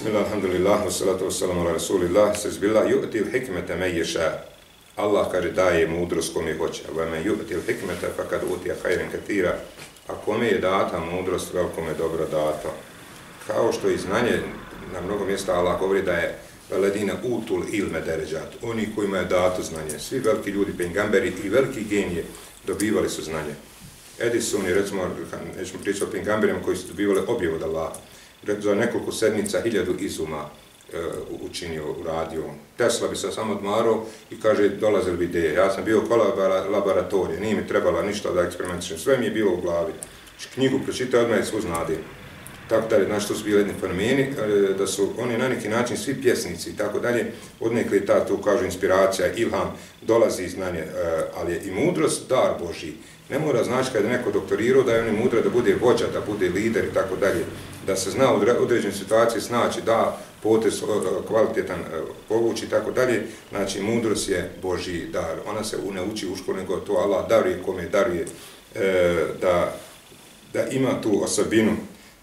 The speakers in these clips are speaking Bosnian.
Bismillah, alhamdulillah, wassalatu wassalamu ala rasulillah, sezbillah, yu'til hikmete me ješa. Allah kaže daje mudrost kome hoće. Va me yu'til il hikmete, fa kad utija hajren katira, a kome je data mudrost, veliko me dobro dato. Kao što i znanje, na mnogo mjesta Allah govori da je veledina utul ilme deređat, oni kojima je dato znanje. Svi veliki ljudi, pengamberi i veliki genije dobivali su znanje. Edison je, recimo, nećemo pričati o pengamberima koji su dobivali objev od Allaha za nekoliko sedmica hiljadu izuma e, učinio, uradio. Tesla bi se samo odmarao i kaže, dolazili bi ideje. Ja sam bio kola laboratorije, nije mi trebala ništa da eksperimentišem, sve mi je bilo u glavi. Knjigu pročitao odmah je svu znadi. Tako dalje, znaš, to su bili jedni fenomeni, e, da su oni na neki način svi pjesnici i tako dalje, odnekli ta, to kažu, inspiracija, ilham, dolazi iz znanje, ali je i mudrost dar Boži. Ne mora znači kada je neko doktorirao da je on je mudro da bude vođa, da bude lider i tako dalje da se zna u određenoj situaciji znači snaći da potez e, kvalitetan e, povući i tako dalje, znači mudrost je Boži dar. Ona se ne uči u školu, nego to Allah daruje kome daruje e, da, da ima tu osobinu.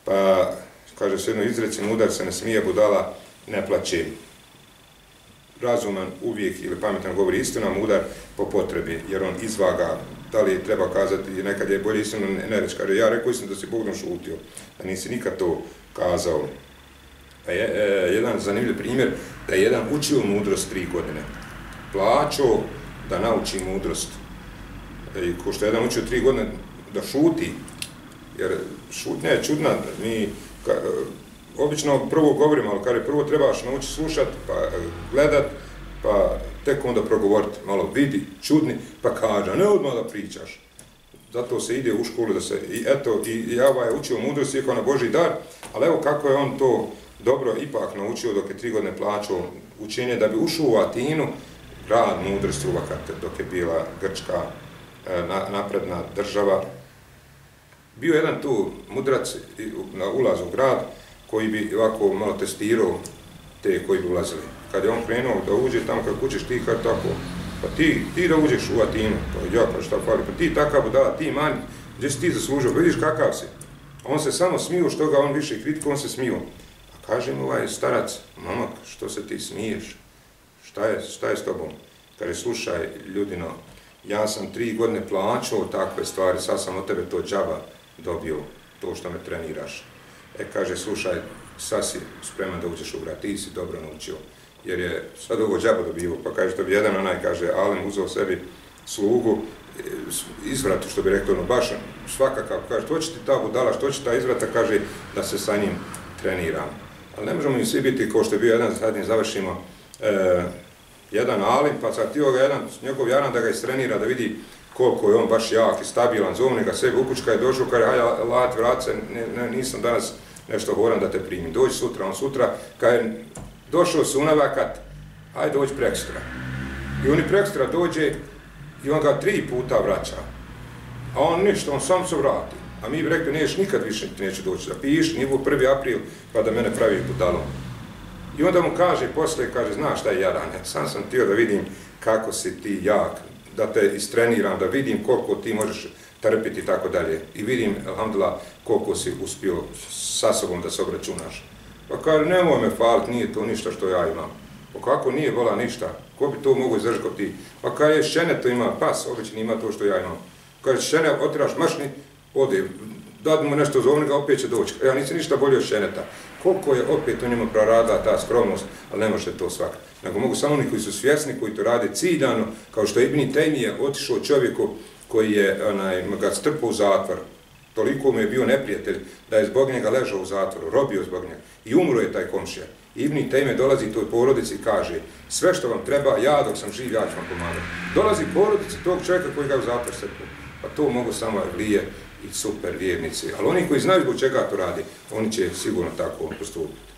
Pa, kaže se jedno izreci, mudar se ne smije budala, ne plaće. Razuman uvijek ili pametan govori istinu, mudar po potrebi, jer on izvaga da li treba kazati, nekad je bolje istinu ne reći, kaže, ja rekao sam da si Bogdan šutio, da nisi nikad to kazao. Pa je, e, jedan zanimljiv primjer, da je jedan učio mudrost tri godine, plaćao da nauči mudrost, e, ko što je jedan učio tri godine da šuti, jer šutnja je čudna, mi ka, obično prvo govorimo, ali kada prvo trebaš naučiti slušati, pa e, gledat, pa tek onda progovoriti, malo vidi, čudni, pa kaže, ne odmah da pričaš. Zato se ide u školu da se, i eto, i ja je učio mudrost, je na Boži dar, ali evo kako je on to dobro ipak naučio dok je tri godine plaćao učenje, da bi ušao u Atinu, grad mudrosti uvakate, dok je bila Grčka e, na, napredna država. Bio jedan tu mudrac na ulazu u grad, koji bi ovako malo testirao te koji bi ulazili kad je on krenuo da uđe tamo kad kućeš ti kad tako, pa ti, ti da uđeš u Atinu, pa ja pa šta fali, pa ti takav budala, ti manj, gdje si ti zaslužio, pa vidiš kakav si. On se samo smio, što ga on više kritika, on se smio. A kaže mu ovaj starac, mamak, što se ti smiješ? Šta je, šta je s tobom? Kaže, slušaj, ljudino, ja sam tri godine plaćao takve stvari, sad sam od tebe to džaba dobio, to što me treniraš. E, kaže, slušaj, sad si spreman da uđeš u grad, ti si dobro naučio jer je sad ovo džabo dobio, pa kaže to bi jedan onaj, kaže, Alem uzeo sebi slugu, e, izvratu, što bi rekao, ono, baš ono, svakakav, kaže, to će ti ta budala, što će ta izvrata, kaže, da se sa njim treniram. Ali ne možemo im svi biti, kao što je bio jedan, sad njim završimo, e, jedan Alim, pa sad ti ga jedan, njegov jaran da ga istrenira, da vidi koliko je on baš jak i stabilan, zovne ga sebi, ukučka je došao, kaže, hajde, lat, vrat se, ne, ne, nisam danas nešto horan da te primim, dođi sutra, on sutra, kaže, došao su unavakat, hajde dođi prekstra. I oni prekstra dođe i on ga tri puta vraća. A on ništa, on sam se vrati. A mi bi rekli, neš nikad više neće doći da piš, nije prvi april, pa da mene pravi budalom. I onda mu kaže, posle kaže, znaš šta je jadan, sam sam tio da vidim kako si ti jak, da te istreniram, da vidim koliko ti možeš trpiti i tako dalje. I vidim, alhamdulillah, koliko si uspio sa sobom da se obračunaš. Pa kaže, nemoj me falit, nije to ništa što ja imam. Pa kako nije vola ništa? Ko bi to mogu izdržati ti? Pa kaže, šene to ima, pas, obični ima to što ja imam. Kaže, šene, otiraš mašni, ode, dad mu nešto zovni ga, opet će doći. Ja nisam ništa bolje od šeneta. Koliko je opet u njemu prorada ta skromnost, ali ne može to svakati. Nego mogu samo oni koji su svjesni, koji to rade ciljano, kao što je Ibni Tejmije otišao čovjeku koji je onaj, ga strpao u zatvor, toliko mu je bio neprijatelj da je zbog njega ležao u zatvoru, robio zbog njega i umro je taj komšija. Ibni Tejme dolazi toj porodici i kaže sve što vam treba, ja dok sam živ, ja ću vam pomagati. Dolazi porodici tog čovjeka koji ga u zatvor srpu. Pa to mogu samo Evlije i super vjernici. Ali oni koji znaju zbog čega to radi, oni će sigurno tako postupiti.